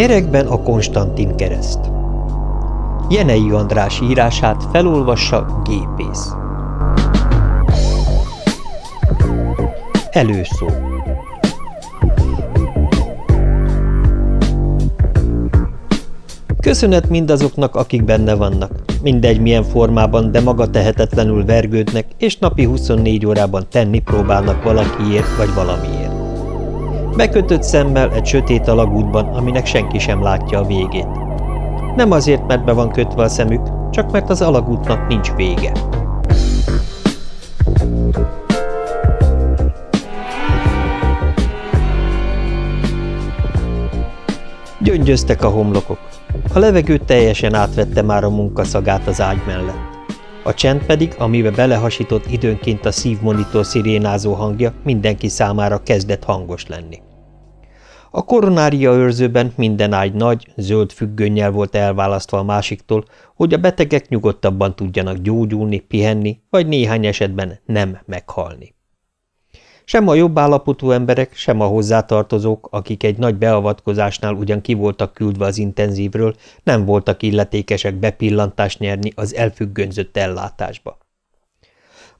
Nyerekben a Konstantin kereszt Jenei András írását felolvassa gépész. Előszó Köszönet mindazoknak, akik benne vannak. Mindegy milyen formában, de maga tehetetlenül vergődnek, és napi 24 órában tenni próbálnak valakiért vagy valamiért. Bekötött szemmel egy sötét alagútban, aminek senki sem látja a végét. Nem azért, mert be van kötve a szemük, csak mert az alagútnak nincs vége. Gyöngyöztek a homlokok. A levegő teljesen átvette már a munkaszagát az ágy mellett. A csend pedig, amibe belehasított időnként a szívmonitor szirénázó hangja, mindenki számára kezdett hangos lenni. A koronária őrzőben minden ágy nagy, zöld függönnyel volt elválasztva a másiktól, hogy a betegek nyugodtabban tudjanak gyógyulni, pihenni, vagy néhány esetben nem meghalni. Sem a jobb állapotú emberek, sem a hozzátartozók, akik egy nagy beavatkozásnál ugyan ki voltak küldve az intenzívről, nem voltak illetékesek bepillantást nyerni az elfüggönzött ellátásba.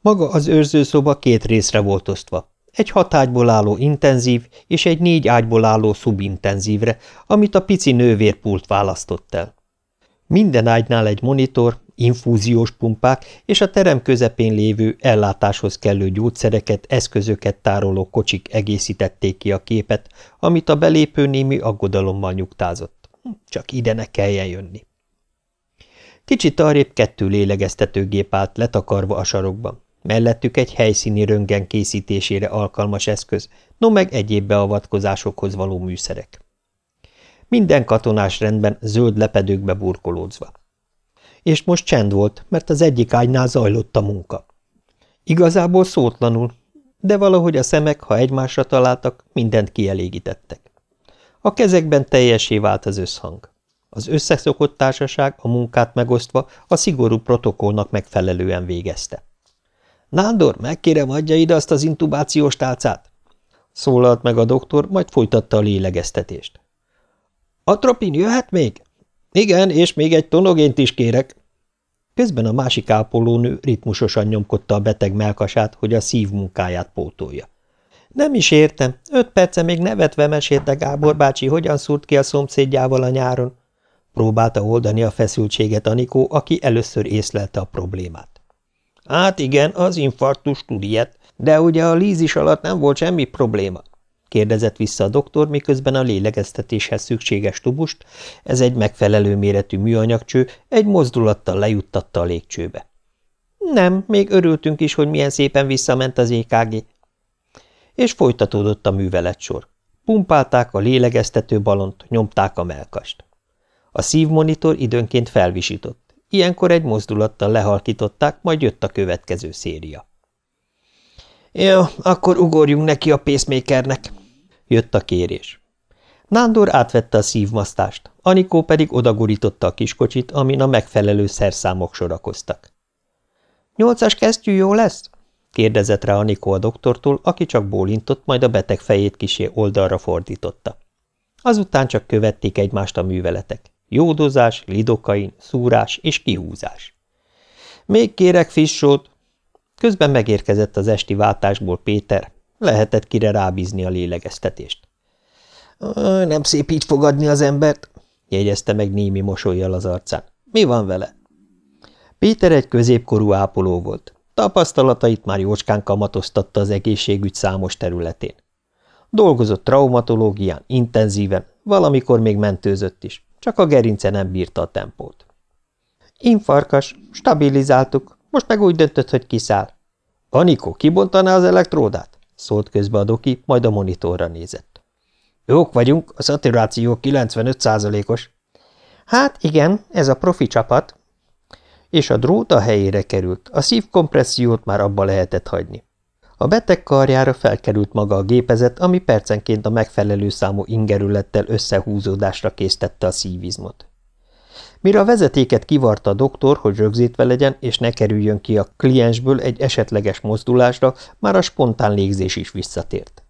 Maga az őrzőszoba két részre volt osztva, egy hat ágyból álló intenzív és egy négy ágyból álló szubintenzívre, amit a pici nővérpult választott el. Minden ágynál egy monitor, infúziós pumpák és a terem közepén lévő ellátáshoz kellő gyógyszereket, eszközöket tároló kocsik egészítették ki a képet, amit a belépő némi aggodalommal nyugtázott. Csak ide ne kelljen jönni. Kicsit arrébb kettő lélegeztetőgép állt letakarva a sarokban. Mellettük egy helyszíni röngen készítésére alkalmas eszköz, no meg egyéb beavatkozásokhoz való műszerek. Minden katonás rendben zöld lepedőkbe burkolódzva. És most csend volt, mert az egyik ágynál zajlott a munka. Igazából szótlanul, de valahogy a szemek, ha egymásra találtak, mindent kielégítettek. A kezekben teljesé vált az összhang. Az összeszokott társaság a munkát megosztva a szigorú protokollnak megfelelően végezte. Nándor, megkérem, adja ide azt az intubációs tálcát! Szólalt meg a doktor, majd folytatta a lélegeztetést. Atropin jöhet még? Igen, és még egy tonogént is kérek. Közben a másik ápolónő ritmusosan nyomkodta a beteg melkasát, hogy a szív munkáját pótolja. Nem is értem. Öt perce még nevetve mesélte Gábor bácsi, hogyan szúrt ki a szomszédjával a nyáron. Próbálta oldani a feszültséget Anikó, aki először észlelte a problémát. Hát igen, az infarktus tud ilyet, de ugye a lízis alatt nem volt semmi probléma kérdezett vissza a doktor, miközben a lélegeztetéshez szükséges tubust, ez egy megfelelő méretű műanyagcső, egy mozdulattal lejuttatta a légcsőbe. Nem, még örültünk is, hogy milyen szépen visszament az EKG. És folytatódott a műveletsor. Pumpálták a lélegeztető balont, nyomták a melkast. A szívmonitor időnként felvisított. Ilyenkor egy mozdulattal lehalkították, majd jött a következő széria. Jó, akkor ugorjunk neki a pacemakernek, jött a kérés. Nándor átvette a szívmasztást, Anikó pedig odagurította a kiskocsit, amin a megfelelő szerszámok sorakoztak. – Nyolcas kesztyű jó lesz? – kérdezett rá Anikó a doktortól, aki csak bólintott, majd a beteg fejét kisé oldalra fordította. Azután csak követték egymást a műveletek. Jódozás, lidokain, szúrás és kihúzás. Még kérek fissót. Közben megérkezett az esti váltásból Péter. Lehetett kire rábízni a lélegeztetést. Nem szép így fogadni az embert, jegyezte meg némi mosolyjal az arcán. Mi van vele? Péter egy középkorú ápoló volt. Tapasztalatait már jócskán kamatoztatta az egészségügy számos területén. Dolgozott traumatológián, intenzíven, valamikor még mentőzött is. Csak a gerince nem bírta a tempót. Infarkas, stabilizáltuk, most meg úgy döntött, hogy kiszáll. Anikó, kibontaná az elektródát? szólt közbe a doki, majd a monitorra nézett. Jók vagyunk, a szaturáció 95%-os. Hát igen, ez a profi csapat. És a drót a helyére került, a szívkompressziót már abba lehetett hagyni. A beteg karjára felkerült maga a gépezet, ami percenként a megfelelő számú ingerülettel összehúzódásra késztette a szívizmot. Mire a vezetéket kivarta a doktor, hogy rögzítve legyen, és ne kerüljön ki a kliensből egy esetleges mozdulásra, már a spontán légzés is visszatért.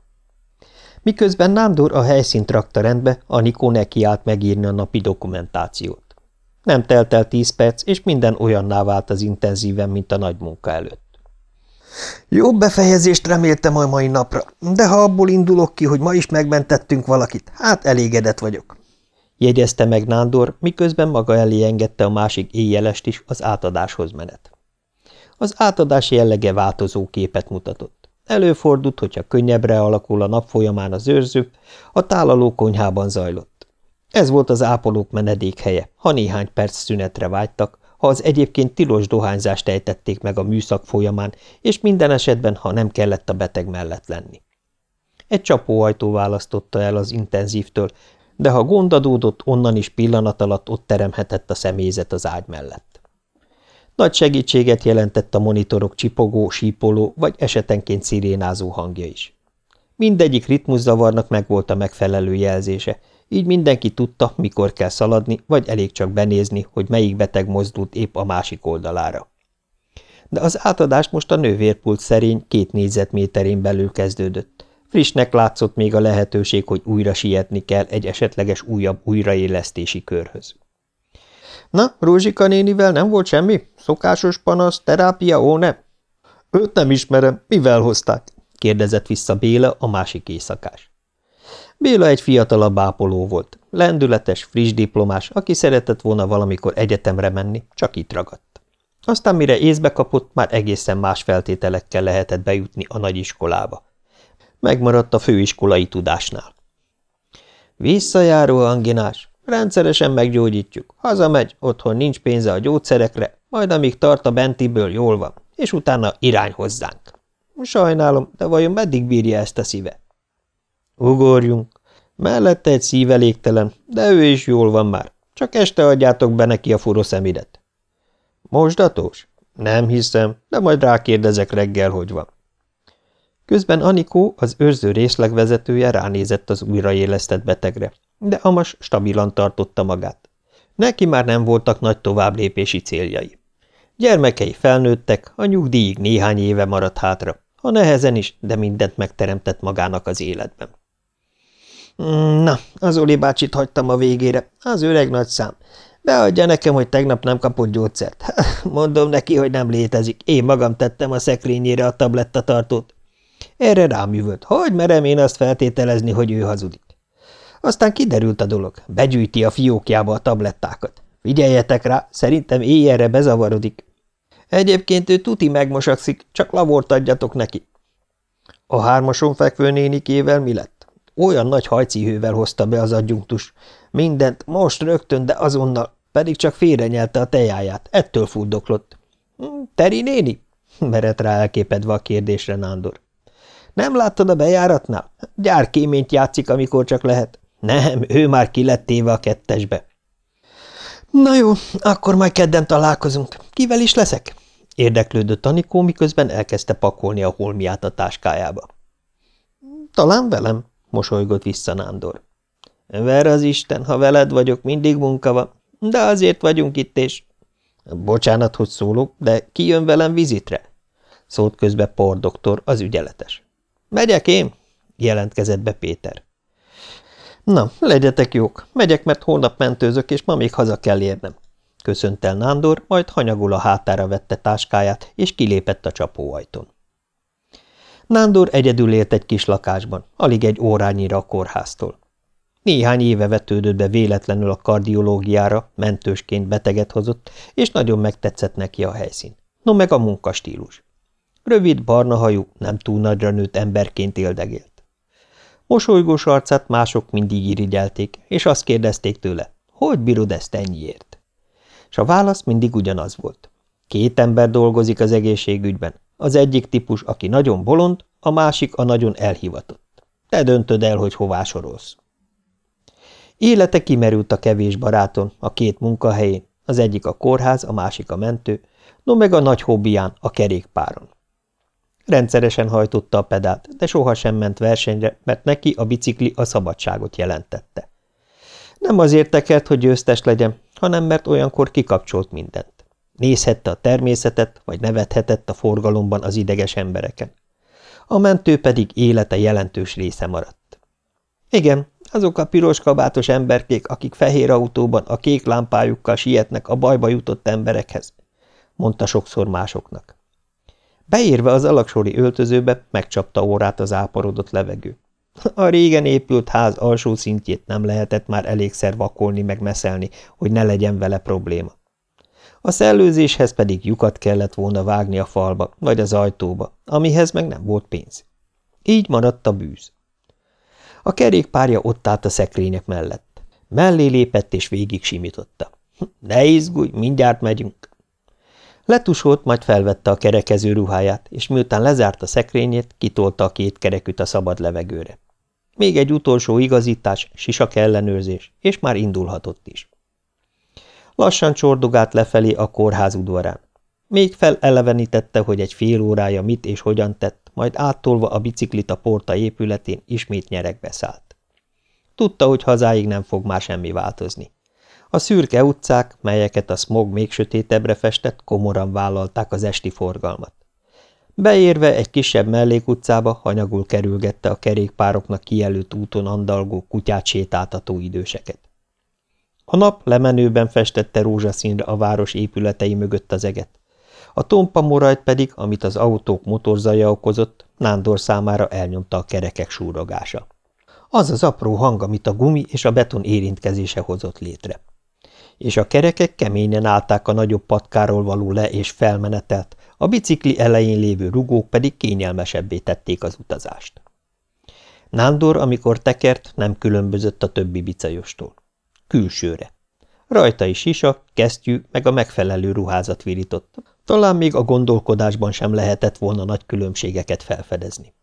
Miközben Nándor a helyszínt rakta rendbe, Anikó nekiállt megírni a napi dokumentációt. Nem telt el tíz perc, és minden olyanná vált az intenzíven, mint a nagy munka előtt. Jobb befejezést reméltem a mai napra, de ha abból indulok ki, hogy ma is megmentettünk valakit, hát elégedett vagyok. Jegyezte meg Nándor, miközben maga elé engedte a másik éjjelest is az átadáshoz menet. Az átadás jellege változó képet mutatott. Előfordult, hogyha könnyebbre alakul a nap folyamán az őrző, a tálaló konyhában zajlott. Ez volt az ápolók menedékhelye, ha néhány perc szünetre vágytak, ha az egyébként tilos dohányzást ejtették meg a műszak folyamán, és minden esetben, ha nem kellett a beteg mellett lenni. Egy csapóajtó választotta el az intenzívtől, de ha gond adódott, onnan is pillanat alatt ott teremhetett a személyzet az ágy mellett. Nagy segítséget jelentett a monitorok csipogó, sípoló vagy esetenként szirénázó hangja is. Mindegyik ritmuszavarnak megvolt a megfelelő jelzése, így mindenki tudta, mikor kell szaladni, vagy elég csak benézni, hogy melyik beteg mozdult épp a másik oldalára. De az átadás most a nővérpult szerény két négyzetméterén belül kezdődött. Frissnek látszott még a lehetőség, hogy újra sietni kell egy esetleges újabb újraélesztési körhöz. – Na, Rózsika nénivel nem volt semmi? Szokásos panasz, terápia, ó ne? – Őt nem ismerem, mivel hozták? – kérdezett vissza Béla, a másik éjszakás. Béla egy fiatalabb ápoló volt, lendületes, friss diplomás, aki szeretett volna valamikor egyetemre menni, csak itt ragadt. Aztán mire észbe kapott, már egészen más feltételekkel lehetett bejutni a nagyiskolába. Megmaradt a főiskolai tudásnál. Visszajáró anginás, rendszeresen meggyógyítjuk, hazamegy, otthon nincs pénze a gyógyszerekre, majd amíg tart a bentiből, jól van, és utána irány hozzánk. Sajnálom, de vajon meddig bírja ezt a szíve? Ugorjunk. Mellette egy szívelégtelen, de ő is jól van már. Csak este adjátok be neki a furoszemidet. Mosdatós? Nem hiszem, de majd rákérdezek reggel, hogy van. Közben Anikó, az őrző részlegvezetője ránézett az újraélesztett betegre, de Amas stabilan tartotta magát. Neki már nem voltak nagy továbblépési céljai. Gyermekei felnőttek, a nyugdíjig néhány éve maradt hátra, ha nehezen is, de mindent megteremtett magának az életben. Mm, na, az Oli bácsit hagytam a végére, az öreg nagy szám. Beadja nekem, hogy tegnap nem kapott gyógyszert. Mondom neki, hogy nem létezik. Én magam tettem a szekrényére a tablettatartót. Erre rám jövött. Hogy merem én azt feltételezni, hogy ő hazudik? Aztán kiderült a dolog. Begyűjti a fiókjába a tablettákat. Figyeljetek rá, szerintem éjjelre bezavarodik. Egyébként ő tuti megmosakszik, csak lavort adjatok neki. A hármason fekvő nénikével mi lett? Olyan nagy hajcihővel hozta be az adjunktus. Mindent, most rögtön, de azonnal, pedig csak félrenyelte a tejáját, ettől fuldoklott. Hm, – Teri néni? – merett rá elképedve a kérdésre Nándor. – Nem láttad a bejáratnál? Gyárkéményt játszik, amikor csak lehet. Nem, ő már ki lett a kettesbe. – Na jó, akkor majd kedden találkozunk. Kivel is leszek? – érdeklődött Anikó, miközben elkezdte pakolni a holmiát a táskájába. – Talán velem mosolygott vissza Nándor. Ver az Isten, ha veled vagyok, mindig munka van, de azért vagyunk itt, és... Bocsánat, hogy szólok, de ki jön velem vizitre? Szólt közbe Por doktor, az ügyeletes. Megyek én? jelentkezett be Péter. Na, legyetek jók, megyek, mert holnap mentőzök, és ma még haza kell érnem. Köszönt el Nándor, majd hanyagul a hátára vette táskáját, és kilépett a csapóajtón. Nándor egyedül élt egy kis lakásban, alig egy órányira a kórháztól. Néhány éve vetődött be véletlenül a kardiológiára, mentősként beteget hozott, és nagyon megtetszett neki a helyszín. No meg a munkastílus. Rövid, barna hajú, nem túl nagyra nőtt emberként éldegélt. Mosolygós arcát mások mindig irigyelték, és azt kérdezték tőle, hogy bírod ezt ennyiért? És a válasz mindig ugyanaz volt. Két ember dolgozik az egészségügyben, az egyik típus, aki nagyon bolond, a másik a nagyon elhivatott. Te döntöd el, hogy hová sorolsz. Élete kimerült a kevés baráton, a két munkahelyén, az egyik a kórház, a másik a mentő, no meg a nagy hobbián, a kerékpáron. Rendszeresen hajtotta a pedált, de sohasem ment versenyre, mert neki a bicikli a szabadságot jelentette. Nem azért tekert, hogy győztes legyen, hanem mert olyankor kikapcsolt mindent. Nézhette a természetet, vagy nevethetett a forgalomban az ideges embereken. A mentő pedig élete jelentős része maradt. Igen, azok a piros kabátos emberkék, akik fehér autóban a kék lámpájukkal sietnek a bajba jutott emberekhez, mondta sokszor másoknak. Beérve az alaksori öltözőbe, megcsapta órát az áporodott levegő. A régen épült ház alsó szintjét nem lehetett már elégszer vakolni meg meszelni, hogy ne legyen vele probléma. A szellőzéshez pedig lyukat kellett volna vágni a falba, vagy az ajtóba, amihez meg nem volt pénz. Így maradt a bűz. A kerékpárja ott állt a szekrények mellett. Mellé lépett és végig simította. – Ne izgulj, mindjárt megyünk! Letusolt, majd felvette a kerekező ruháját, és miután lezárt a szekrényét, kitolta a két kereküt a szabad levegőre. Még egy utolsó igazítás, sisak ellenőrzés, és már indulhatott is. Lassan csordogált lefelé a kórház udvarán. Még felelevenítette, hogy egy fél órája mit és hogyan tett, majd áttolva a biciklit a porta épületén ismét nyerekbe szállt. Tudta, hogy hazáig nem fog már semmi változni. A szürke utcák, melyeket a smog még sötétebbre festett, komoran vállalták az esti forgalmat. Beérve egy kisebb mellékutcába hanyagul kerülgette a kerékpároknak kijelölt úton andalgó kutyát sétáltató időseket. A nap lemenőben festette rózsaszínre a város épületei mögött az eget. A tompa morajt pedig, amit az autók motorzaja okozott, Nándor számára elnyomta a kerekek súrogása. Az az apró hang, amit a gumi és a beton érintkezése hozott létre és a kerekek keményen állták a nagyobb patkáról való le- és felmenetelt, a bicikli elején lévő rugók pedig kényelmesebbé tették az utazást. Nándor, amikor tekert, nem különbözött a többi bicajostól. Külsőre. Rajta is sisa, kesztyű, meg a megfelelő ruházat virított. Talán még a gondolkodásban sem lehetett volna nagy különbségeket felfedezni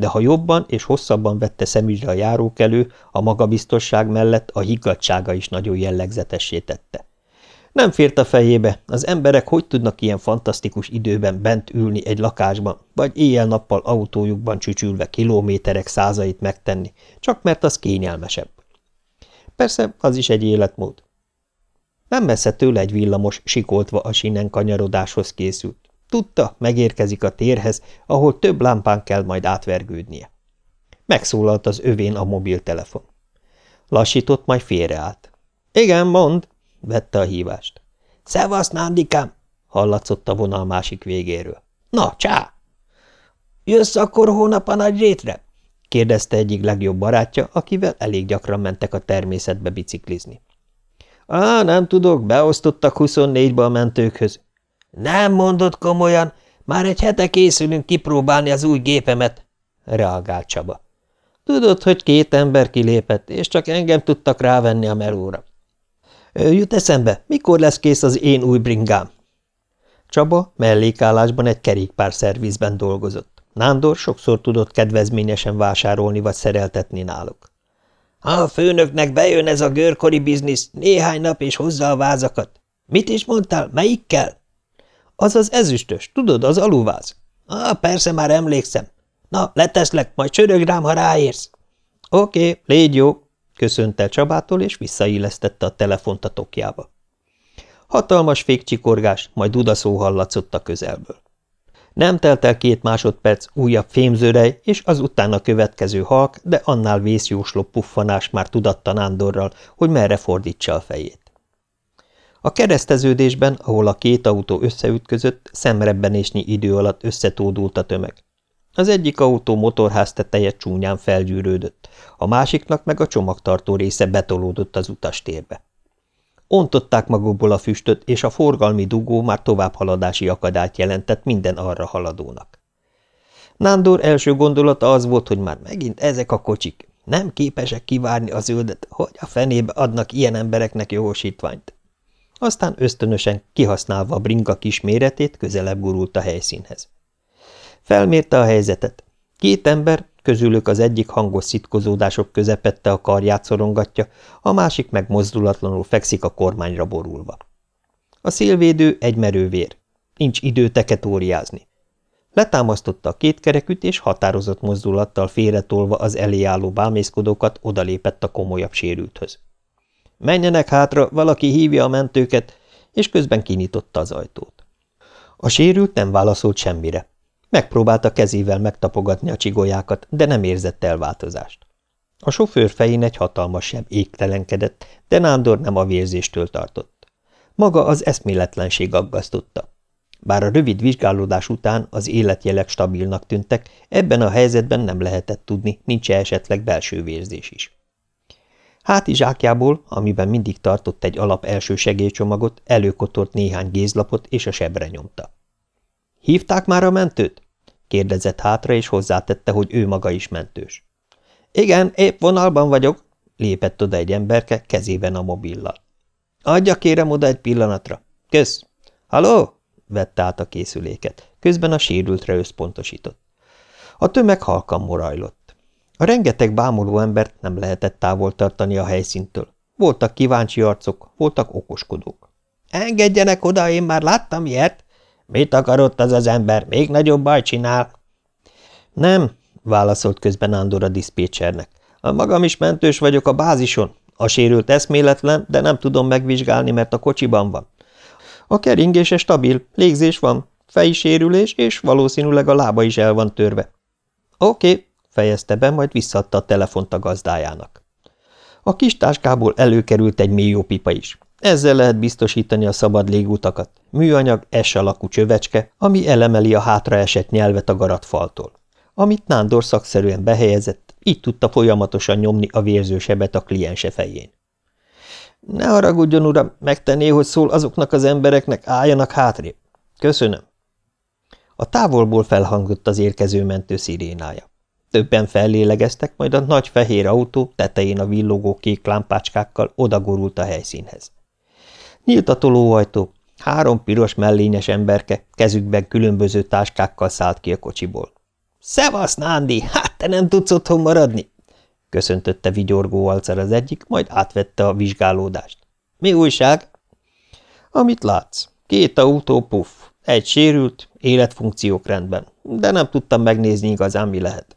de ha jobban és hosszabban vette szemügyre a járókelő, a magabiztosság mellett a higgadsága is nagyon jellegzetessé tette. Nem fért a fejébe, az emberek hogy tudnak ilyen fantasztikus időben bent ülni egy lakásban, vagy éjjel-nappal autójukban csücsülve kilométerek százait megtenni, csak mert az kényelmesebb. Persze, az is egy életmód. Nem messze tőle egy villamos sikoltva a sinen kanyarodáshoz készült. Tudta, megérkezik a térhez, ahol több lámpán kell majd átvergődnie. Megszólalt az övén a mobiltelefon. Lassított, majd félreállt. – Igen, mond! – vette a hívást. – Szevasz, Nándikám! – hallatszott a vonal másik végéről. – Na, csá! – Jössz akkor hónap a nagy rétre? – kérdezte egyik legjobb barátja, akivel elég gyakran mentek a természetbe biciklizni. – Á, nem tudok, beosztottak 24-be a mentőkhöz. Nem mondod komolyan, már egy hete készülünk kipróbálni az új gépemet, reagált Csaba. Tudod, hogy két ember kilépett, és csak engem tudtak rávenni a melóra. Jut eszembe, mikor lesz kész az én új bringám? Csaba mellékállásban egy kerékpár szervizben dolgozott. Nándor sokszor tudott kedvezményesen vásárolni vagy szereltetni náluk. A főnöknek bejön ez a görkori biznisz, néhány nap és hozza a vázakat. Mit is mondtál, melyikkel? Az az ezüstös, tudod, az aluváz. Ah, persze, már emlékszem. Na, leteszlek, majd csörög rám, ha ráérsz. Oké, légy jó, köszönte Csabától, és visszaillesztette a telefont a tokjába. Hatalmas fékcsikorgás, majd dudaszó hallatszott a közelből. Nem telt el két másodperc, újabb fémzőrej, és az utána következő halk, de annál vészjósló puffanás már tudatta Nándorral, hogy merre fordítsa a fejét. A kereszteződésben, ahol a két autó összeütközött, szemrebbenésnyi idő alatt összetódult a tömeg. Az egyik autó motorház teteje csúnyán felgyűrődött, a másiknak meg a csomagtartó része betolódott az utastérbe. Ontották magukból a füstöt, és a forgalmi dugó már továbbhaladási akadályt jelentett minden arra haladónak. Nándor első gondolata az volt, hogy már megint ezek a kocsik nem képesek kivárni a zöldet, hogy a fenébe adnak ilyen embereknek jogosítványt. Aztán ösztönösen, kihasználva a bringa kis méretét, közelebb gurult a helyszínhez. Felmérte a helyzetet. Két ember, közülük az egyik hangos szitkozódások közepette a karját szorongatja, a másik meg mozdulatlanul fekszik a kormányra borulva. A szélvédő egy merővér. Nincs idő teketóriázni. Letámasztotta a két kereküt, és határozott mozdulattal félretolva az elé álló bámészkodókat odalépett a komolyabb sérülthöz. Menjenek hátra, valaki hívja a mentőket, és közben kinyitotta az ajtót. A sérült nem válaszolt semmire. Megpróbálta kezével megtapogatni a csigolyákat, de nem érzett elváltozást. A sofőr fején egy hatalmas sem égtelenkedett, de Nándor nem a vérzéstől tartott. Maga az eszméletlenség aggasztotta. Bár a rövid vizsgálódás után az életjelek stabilnak tűntek, ebben a helyzetben nem lehetett tudni, nincs -e esetleg belső vérzés is. Háti zsákjából, amiben mindig tartott egy alap első segélycsomagot, előkotort néhány gézlapot és a sebre nyomta. – Hívták már a mentőt? – kérdezett hátra, és hozzátette, hogy ő maga is mentős. – Igen, épp vonalban vagyok – lépett oda egy emberke, kezében a mobillal. – Adja kérem oda egy pillanatra. – Kösz! – Haló? – vette át a készüléket, közben a sérültre összpontosított. A tömeg halkan morajlott. A rengeteg bámuló embert nem lehetett távol tartani a helyszíntől. Voltak kíváncsi arcok, voltak okoskodók. – Engedjenek oda, én már láttam ilyet! – Mit akarott az az ember? Még nagyobb baj csinál! – Nem – válaszolt közben Ándor a diszpécsernek. – Magam is mentős vagyok a bázison. A sérült eszméletlen, de nem tudom megvizsgálni, mert a kocsiban van. A keringése stabil, légzés van, feji sérülés, és valószínűleg a lába is el van törve. Oké, fejezte be, majd visszadta a telefont a gazdájának. A kis táskából előkerült egy mélyópipa is. Ezzel lehet biztosítani a szabad légutakat. Műanyag S alakú csövecske, ami elemeli a hátraesett nyelvet a garatfaltól. Amit Nándor szakszerűen behelyezett, így tudta folyamatosan nyomni a vérzősebet a kliense fején. Ne haragudjon, uram, megtenné, hogy szól azoknak az embereknek, álljanak hátrébb. Köszönöm. A távolból felhangott az érkező mentő szirénája. Többen fellélegeztek, majd a nagy fehér autó tetején a villogó kék lámpácskákkal odagorult a helyszínhez. Nyílt a tolóajtó, három piros mellényes emberke kezükben különböző táskákkal szállt ki a kocsiból. – Szevasz, Nándi! Hát te nem tudsz otthon maradni! – köszöntötte vigyorgó alcar az egyik, majd átvette a vizsgálódást. – Mi újság? – Amit látsz. Két autó puff, egy sérült, életfunkciók rendben, de nem tudtam megnézni igazán, mi lehet.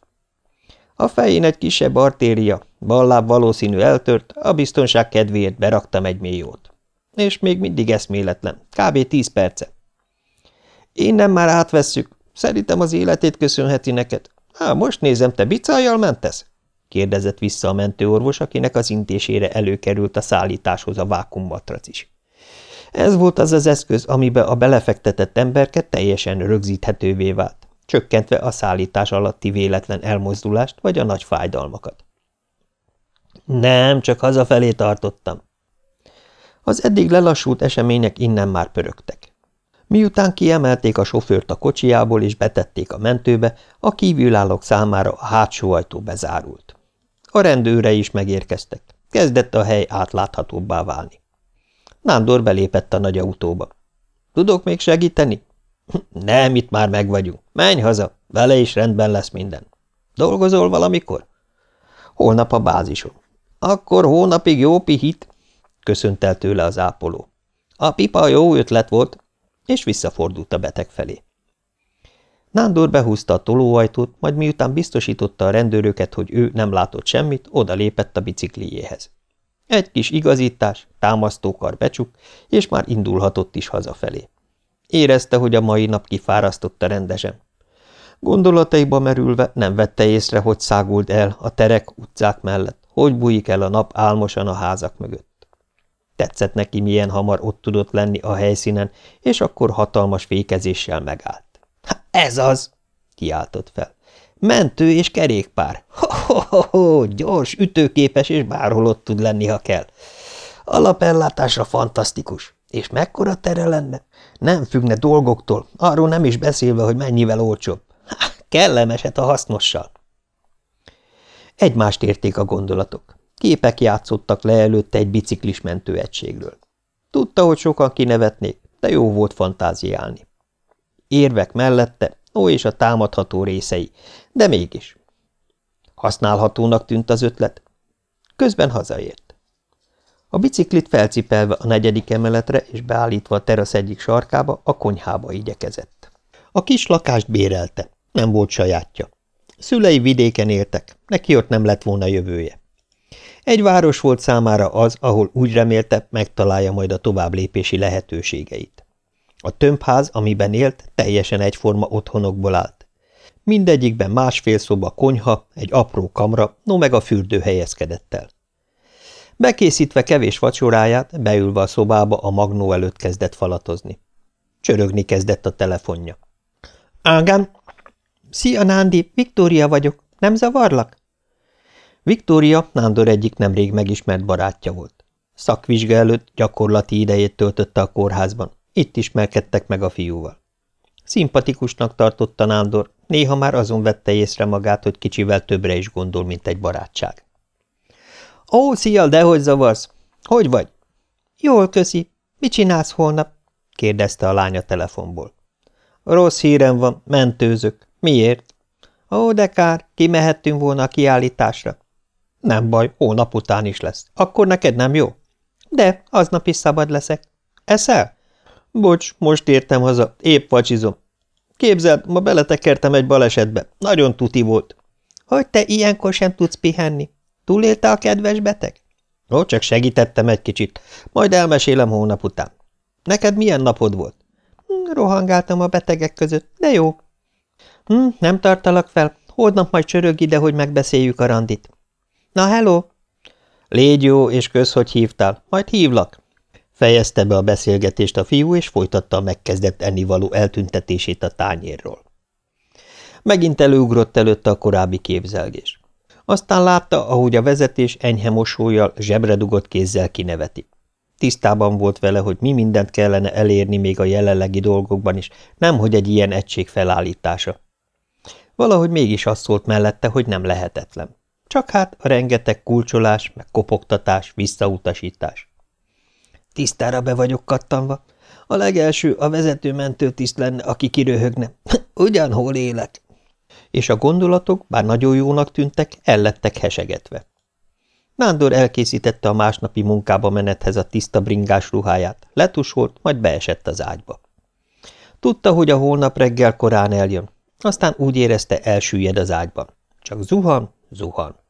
A fején egy kisebb artéria, balláb valószínű eltört, a biztonság kedvéért beraktam egy mélyót. És még mindig eszméletlen, kb. tíz perce. Innen már átvesszük, szerintem az életét köszönheti neked. Há, most nézem, te bicajjal mentesz? kérdezett vissza a mentőorvos, akinek az intésére előkerült a szállításhoz a vákummatrac is. Ez volt az az eszköz, amibe a belefektetett emberke teljesen rögzíthetővé vált csökkentve a szállítás alatti véletlen elmozdulást vagy a nagy fájdalmakat. Nem, csak hazafelé tartottam. Az eddig lelassult események innen már pörögtek. Miután kiemelték a sofőrt a kocsiából és betették a mentőbe, a kívülállók számára a hátsó ajtó bezárult. A rendőre is megérkeztek. Kezdett a hely átláthatóbbá válni. Nándor belépett a nagy autóba. – Tudok még segíteni? Nem, itt már meg vagyunk. Menj haza, vele is rendben lesz minden. Dolgozol valamikor? Holnap a bázison. Akkor hónapig jó pihit, köszönt el tőle az ápoló. A pipa jó ötlet volt, és visszafordult a beteg felé. Nándor behúzta a tolóajtót, majd miután biztosította a rendőröket, hogy ő nem látott semmit, oda lépett a bicikliéhez. Egy kis igazítás, támasztókar becsuk, és már indulhatott is hazafelé. Érezte, hogy a mai nap kifárasztotta rendesen. Gondolataiba merülve nem vette észre, hogy szágult el a terek utcák mellett, hogy bújik el a nap álmosan a házak mögött. Tetszett neki, milyen hamar ott tudott lenni a helyszínen, és akkor hatalmas fékezéssel megállt. – Ez az! – kiáltott fel. – Mentő és kerékpár. Ho-ho-ho, gyors, ütőképes, és bárhol ott tud lenni, ha kell. Alapellátásra fantasztikus. És mekkora tere lenne? Nem függne dolgoktól, arról nem is beszélve, hogy mennyivel olcsóbb. Há, kellemeset a hasznossal. Egymást érték a gondolatok. Képek játszottak le előtte egy biciklis mentőegységről. Tudta, hogy sokan kinevetnék, de jó volt fantáziálni. Érvek mellette, ó és a támadható részei, de mégis. Használhatónak tűnt az ötlet. Közben hazaért. A biciklit felcipelve a negyedik emeletre és beállítva a terasz egyik sarkába, a konyhába igyekezett. A kis lakást bérelte, nem volt sajátja. Szülei vidéken éltek, neki ott nem lett volna jövője. Egy város volt számára az, ahol úgy remélte, megtalálja majd a tovább lépési lehetőségeit. A tömbház, amiben élt, teljesen egyforma otthonokból állt. Mindegyikben másfél szoba konyha, egy apró kamra, no meg a fürdő helyezkedett el. Bekészítve kevés vacsoráját, beülve a szobába a magnó előtt kezdett falatozni. Csörögni kezdett a telefonja. – Ágán! – Szia, Nándi, Viktória vagyok. Nem zavarlak? Viktória Nándor egyik nemrég megismert barátja volt. Szakvizsga előtt gyakorlati idejét töltötte a kórházban. Itt ismerkedtek meg a fiúval. Szimpatikusnak tartotta Nándor, néha már azon vette észre magát, hogy kicsivel többre is gondol, mint egy barátság. – Ó, szia, dehogy zavarsz! Hogy vagy? – Jól, köszi. Mit csinálsz holnap? – kérdezte a lánya telefonból. – Rossz hírem van, mentőzök. Miért? – Ó, de kár, kimehettünk volna a kiállításra. – Nem baj, hónap után is lesz. Akkor neked nem jó? – De, aznap is szabad leszek. – Eszel? – Bocs, most értem haza, épp vacsizom. Képzeld, ma beletekertem egy balesetbe. Nagyon tuti volt. Hogy te ilyenkor sem tudsz pihenni? Túlélte a kedves beteg? Ó, csak segítettem egy kicsit. Majd elmesélem hónap után. Neked milyen napod volt? Hm, rohangáltam a betegek között, de jó. Hm, nem tartalak fel. Holnap majd csörög ide, hogy megbeszéljük a randit. Na, hello! Légy jó, és kösz, hogy hívtál. Majd hívlak. Fejezte be a beszélgetést a fiú, és folytatta a megkezdett ennivaló eltüntetését a tányérról. Megint előugrott előtte a korábbi képzelgés. Aztán látta, ahogy a vezetés enyhe mosolyjal, zsebre dugott kézzel kineveti. Tisztában volt vele, hogy mi mindent kellene elérni még a jelenlegi dolgokban is, nemhogy egy ilyen egység felállítása. Valahogy mégis azt szólt mellette, hogy nem lehetetlen. Csak hát a rengeteg kulcsolás, meg kopogtatás, visszautasítás. Tisztára be vagyok kattanva. A legelső a vezetőmentő tiszt lenne, aki kiröhögne. Ugyan hol élek? És a gondolatok, bár nagyon jónak tűntek, ellettek hesegetve. Nándor elkészítette a másnapi munkába menethez a tiszta bringás ruháját, letusolt, majd beesett az ágyba. Tudta, hogy a holnap reggel korán eljön, aztán úgy érezte elsüllyed az ágyban. Csak zuhan, zuhan.